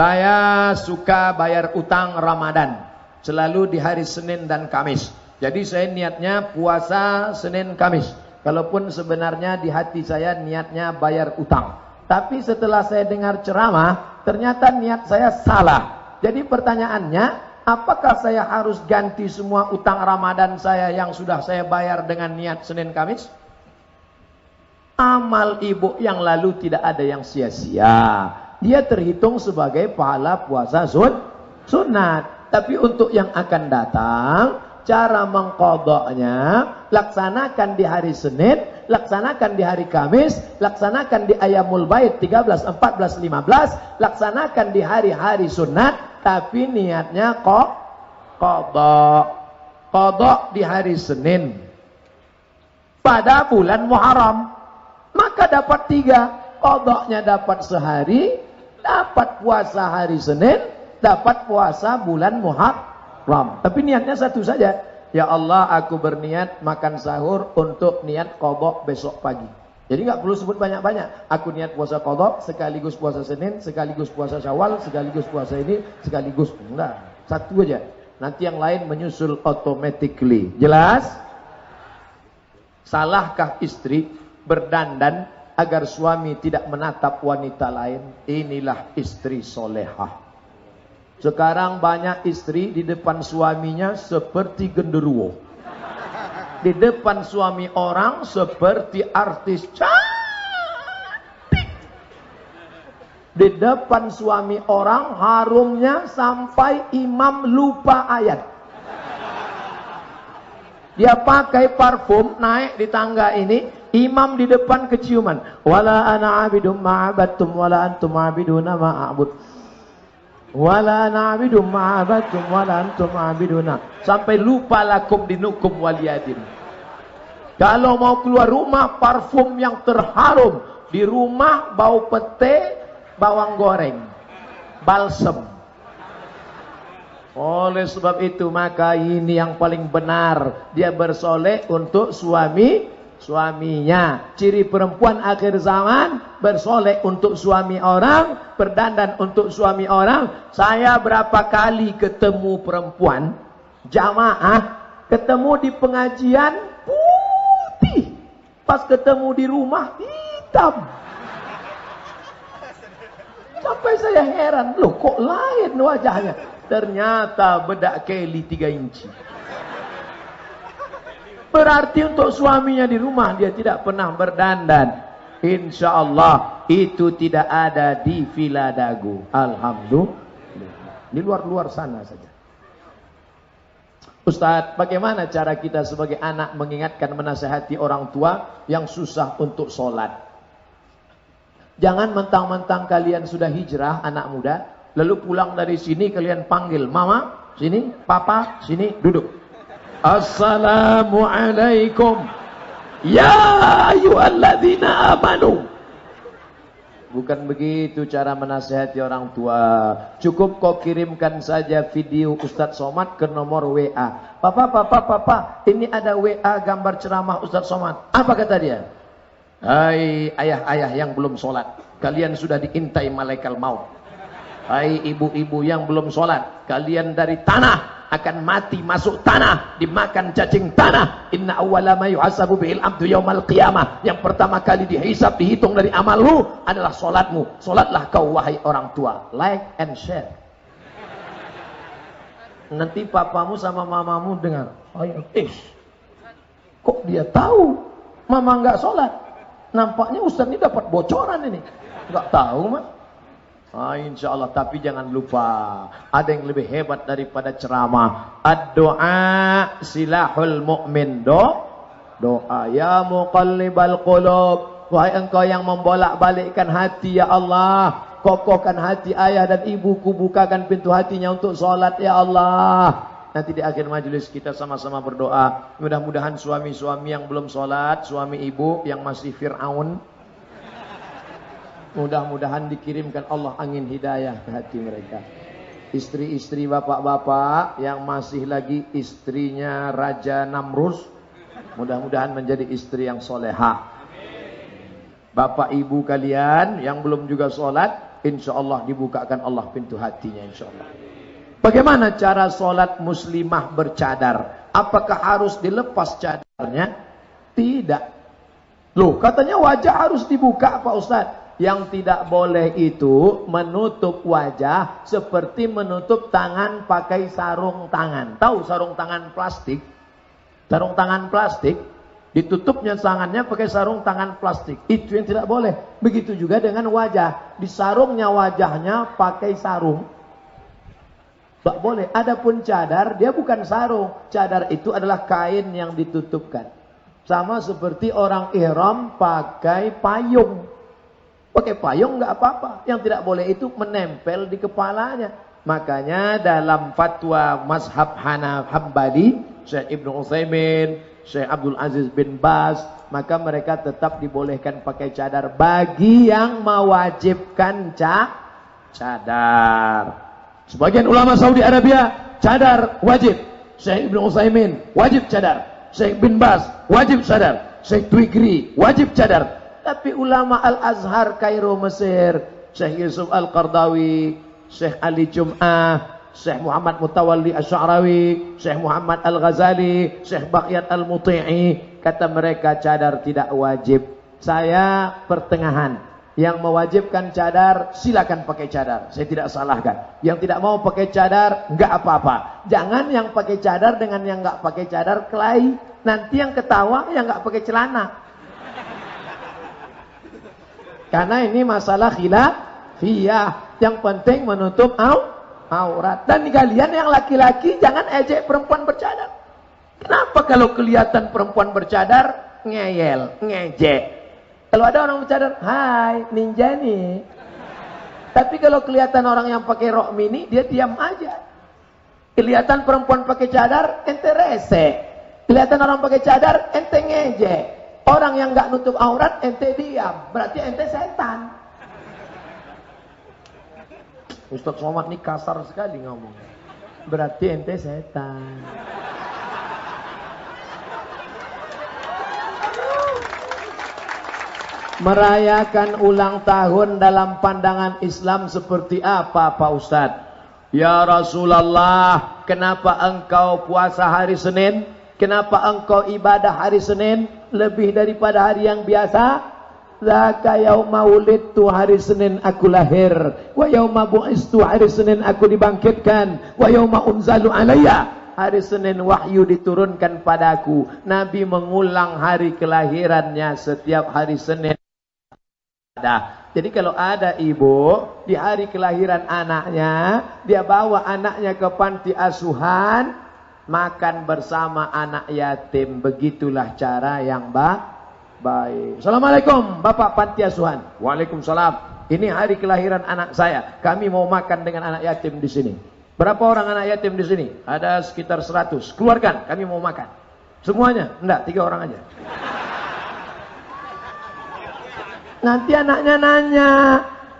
Saya suka bayar utang Ramadan. Selalu di hari Senin dan Kamis. Jadi saya niatnya puasa Senin Kamis. Kalaupun sebenarnya di hati saya niatnya bayar utang. Tapi setelah saya dengar ceramah, ternyata niat saya salah. Jadi pertanyaannya, apakah saya harus ganti semua utang Ramadan saya yang sudah saya bayar dengan niat Senin Kamis? Amal ibu yang lalu tidak ada yang sia-sia. Dia terhitung sebagai pahala puasa sun, sunat. Tapi untuk yang akan datang, cara mengkodoknya, laksanakan di hari Senin, laksanakan di hari Kamis, laksanakan di ayamul bait 13, 14, 15, laksanakan di hari-hari sunat, tapi niatnya kok kodok. Kodok di hari Senin. Pada bulan Muharram maka dapat tiga. Kodoknya dapat sehari, dapat puasa hari Senin, dapat puasa bulan Muharram. Tapi niatnya satu saja. Ya Allah, aku berniat makan sahur untuk niat kodok besok pagi. Jadi nggak perlu sebut banyak-banyak. Aku niat puasa kodok, sekaligus puasa Senin, sekaligus puasa Syawal, sekaligus puasa ini, sekaligus enggak. Satu aja. Nanti yang lain menyusul automatically. Jelas? Salahkah istri berdandan agar suami tidak menatap wanita lain. Inilah istri solehah. Sekarang banyak istri di depan suaminya seperti genderuwo. Di depan suami orang seperti artis cantik. Di depan suami orang harumnya sampai imam lupa ayat. Dia pakai parfum naik di tangga ini, Imam di depan keciuman. Wala ana abidum ma'abattum wala antum abiduna ma'abud. Wala ana abidum ma'abattum wala antum abiduna. Sampai lupa lakum dinukum waliyadin. Kalau mau keluar rumah parfum yang terharum. Di rumah bau pete, bawang goreng. Balsem. Oleh sebab itu maka ini yang paling benar. Dia bersolek untuk suami suaminya. Ciri perempuan akhir zaman bersolek untuk suami orang, berdandan untuk suami orang. Saya berapa kali ketemu perempuan jamaah, ketemu di pengajian putih, pas ketemu di rumah hitam. Sampai saya heran, loh kok lain wajahnya? Ternyata bedak Kelly 3 inci. Berarti untuk suaminya di rumah dia tidak pernah berdandan. Insya Allah itu tidak ada di Villa Dagu. Alhamdulillah. Di luar-luar sana saja. Ustaz, bagaimana cara kita sebagai anak mengingatkan menasehati orang tua yang susah untuk sholat? Jangan mentang-mentang kalian sudah hijrah, anak muda, lalu pulang dari sini kalian panggil, mama, sini, papa, sini, duduk. Assalamualaikum Ya ayuhalladzina amanu. Bukan begitu cara menasihati orang tua. Cukup kau kirimkan saja video Ustadz Somad ke nomor WA Papa, papa, papa Ini ada WA gambar ceramah Ustadz Somad. Apa kata dia? Hai ayah-ayah yang belum sholat Kalian sudah diintai malaikat maut. Hai ibu-ibu yang belum sholat Kalian dari tanah akan mati masuk tanah dimakan cacing tanah. Inna awwala ma yuhasabu bihil abdu yaumal qiyamah. Yang pertama kali dihisap dihitung dari amalmu adalah solatmu solatlah kau wahai orang tua. Like and share. Nanti papamu sama mamamu dengar oh ya, ish kok dia tahu mama enggak solat nampaknya ustaz ini dapat bocoran ini. Enggak tahu mah Ah, insya Allah. Tapi jangan lupa. Ada yang lebih hebat daripada ceramah. Ad-doa silahul mu'min. Do, doa. Ya muqallibal qulub. Wahai engkau yang membolak-balikkan hati ya Allah. Kokohkan hati ayah dan ibuku. Bukakan pintu hatinya untuk sholat ya Allah. Nanti di akhir majelis kita sama-sama berdoa. Mudah-mudahan suami-suami yang belum sholat. Suami ibu yang masih Fir'aun. Mudah-mudahan dikirimkan Allah angin hidayah ke hati mereka. Istri-istri bapak-bapak yang masih lagi istrinya Raja Namrus. Mudah-mudahan menjadi istri yang solehah. Bapak ibu kalian yang belum juga sholat. insya Allah dibukakan Allah pintu hatinya insya Allah. Bagaimana cara sholat muslimah bercadar? Apakah harus dilepas cadarnya? Tidak. Loh, katanya wajah harus dibuka Pak Ustadz. Yang tidak boleh itu menutup wajah seperti menutup tangan pakai sarung tangan. Tahu sarung tangan plastik? Sarung tangan plastik ditutupnya tangannya pakai sarung tangan plastik. Itu yang tidak boleh. Begitu juga dengan wajah. Disarungnya wajahnya pakai sarung. Tak boleh. Adapun cadar, dia bukan sarung. Cadar itu adalah kain yang ditutupkan. Sama seperti orang ihram pakai payung. Pakai payung nggak apa-apa. Yang tidak boleh itu menempel di kepalanya. Makanya dalam fatwa mazhab Hanaf Hambali, Syekh Ibnu Utsaimin, Syekh Abdul Aziz bin Bas, maka mereka tetap dibolehkan pakai cadar bagi yang mewajibkan ca cadar. Sebagian ulama Saudi Arabia cadar wajib. Syekh Ibnu Utsaimin wajib cadar. Syekh bin Bas wajib cadar. Syekh Twigri wajib cadar. Tapi ulama Al-Azhar Kairo Mesir, Syekh Yusuf Al-Qardawi, Syekh Ali Jum'ah, Syekh Muhammad Mutawalli Asy'arawi, Syekh Muhammad Al-Ghazali, Syekh Baqiyat Al-Muti'i, kata mereka cadar tidak wajib. Saya pertengahan. Yang mewajibkan cadar, silakan pakai cadar. Saya tidak salahkan. Yang tidak mau pakai cadar, enggak apa-apa. Jangan yang pakai cadar dengan yang enggak pakai cadar kelahi. Nanti yang ketawa yang enggak pakai celana. Karena ini masalah khilafiyah. Yang penting menutup au, aurat. Dan kalian yang laki-laki jangan ejek perempuan bercadar. Kenapa kalau kelihatan perempuan bercadar ngeyel, ngejek? Kalau ada orang bercadar, hai ninja nih. Tapi kalau kelihatan orang yang pakai rok mini, dia diam aja. Kelihatan perempuan pakai cadar, ente rese. Kelihatan orang pakai cadar, ente ngejek. Orang yang nggak nutup aurat, ente diam. Berarti ente setan. Ustaz Somad ini kasar sekali ngomong. Berarti ente setan. Merayakan ulang tahun dalam pandangan Islam seperti apa Pak Ustaz? Ya Rasulullah, kenapa engkau puasa hari Senin? Kenapa engkau ibadah hari Senin lebih daripada hari yang biasa? Zaka yauma wulidtu hari Senin aku lahir. Wa yauma bu'istu hari Senin aku dibangkitkan. Wa yauma unzalu alayya hari Senin wahyu diturunkan padaku. Nabi mengulang hari kelahirannya setiap hari Senin. Jadi kalau ada ibu di hari kelahiran anaknya dia bawa anaknya ke panti asuhan makan bersama anak yatim. Begitulah cara yang ba baik. Assalamualaikum Bapak Panti Asuhan. Waalaikumsalam. Ini hari kelahiran anak saya. Kami mau makan dengan anak yatim di sini. Berapa orang anak yatim di sini? Ada sekitar 100. Keluarkan, kami mau makan. Semuanya? Enggak, tiga orang aja. Nanti anaknya nanya,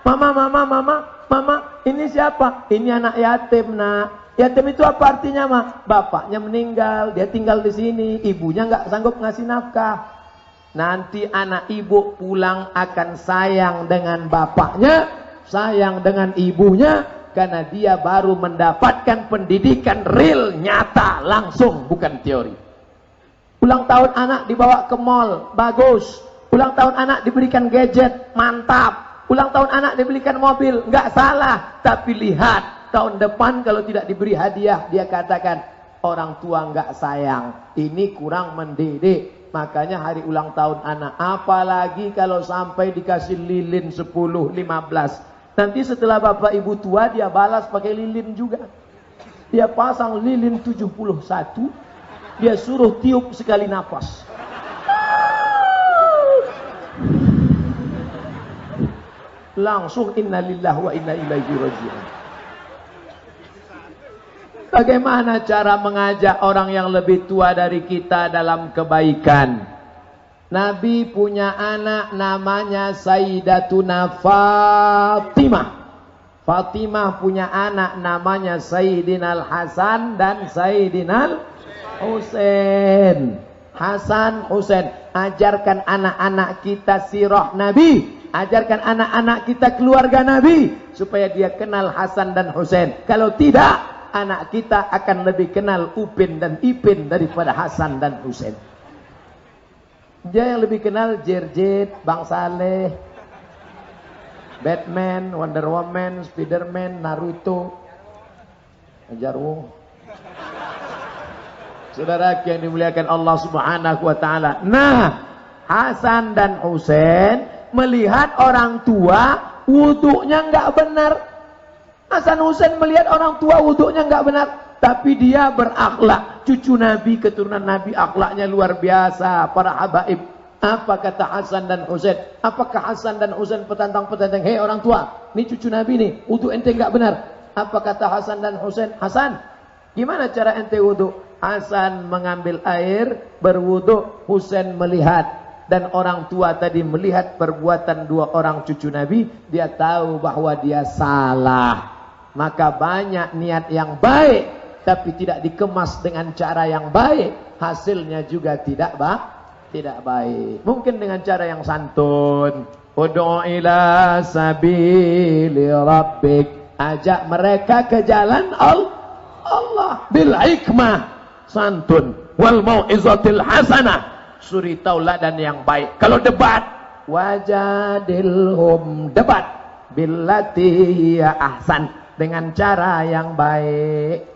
Mama, mama, mama, mama, ini siapa? Ini anak yatim, nak. Yatim itu apa artinya mah? Bapaknya meninggal, dia tinggal di sini, ibunya nggak sanggup ngasih nafkah. Nanti anak ibu pulang akan sayang dengan bapaknya, sayang dengan ibunya, karena dia baru mendapatkan pendidikan real, nyata, langsung, bukan teori. Ulang tahun anak dibawa ke mall, bagus. Ulang tahun anak diberikan gadget, mantap. Ulang tahun anak diberikan mobil, nggak salah. Tapi lihat, tahun depan kalau tidak diberi hadiah dia katakan orang tua enggak sayang ini kurang mendidik. Makanya hari ulang tahun anak apalagi kalau sampai dikasih lilin 10 15 nanti setelah bapak ibu tua dia balas pakai lilin juga. Dia pasang lilin 71 dia suruh tiup sekali nafas langsung innalillah wa inna ilaihi raji'un Bagaimana cara mengajak orang yang lebih tua dari kita dalam kebaikan? Nabi punya anak namanya Sayyidatuna Fatimah. Fatimah punya anak namanya Sayyidinal Hasan dan Sayyidinal Husain. Hasan Husain, ajarkan anak-anak kita sirah Nabi ajarkan anak-anak kita keluarga Nabi supaya dia kenal Hasan dan Husain. Kalau tidak, anak kita akan lebih kenal Upin dan Ipin daripada Hasan dan Husain. Dia yang lebih kenal Jerjet, Bang Saleh, Batman, Wonder Woman, Spiderman, Naruto, Jarwo. Saudara yang dimuliakan Allah Subhanahu wa taala. Nah, Hasan dan Husain melihat orang tua wuduknya enggak benar. Hasan Husain melihat orang tua wuduknya enggak benar, tapi dia berakhlak. Cucu Nabi, keturunan Nabi akhlaknya luar biasa. Para habaib apa kata Hasan dan Husain? Apakah Hasan dan Husain petantang-petantang? Hei orang tua, ini cucu Nabi nih, wudu ente enggak benar. Apa kata Hasan dan Husain? Hasan, gimana cara ente wudu? Hasan mengambil air, berwudu, Husain melihat. Dan orang tua tadi melihat perbuatan dua orang cucu Nabi, dia tahu bahwa dia salah. Maka banyak niat yang baik, tapi tidak dikemas dengan cara yang baik, hasilnya juga tidak baik tidak baik. Mungkin dengan cara yang santun. Ud'u ila sabili rabbik. Ajak mereka ke jalan Allah. Bil hikmah. Santun. Wal mau'izatil hasanah. Suri tauladan yang baik. Kalau debat. Wajadilhum. Debat. Billati ahsan. Dengan cara yang baik.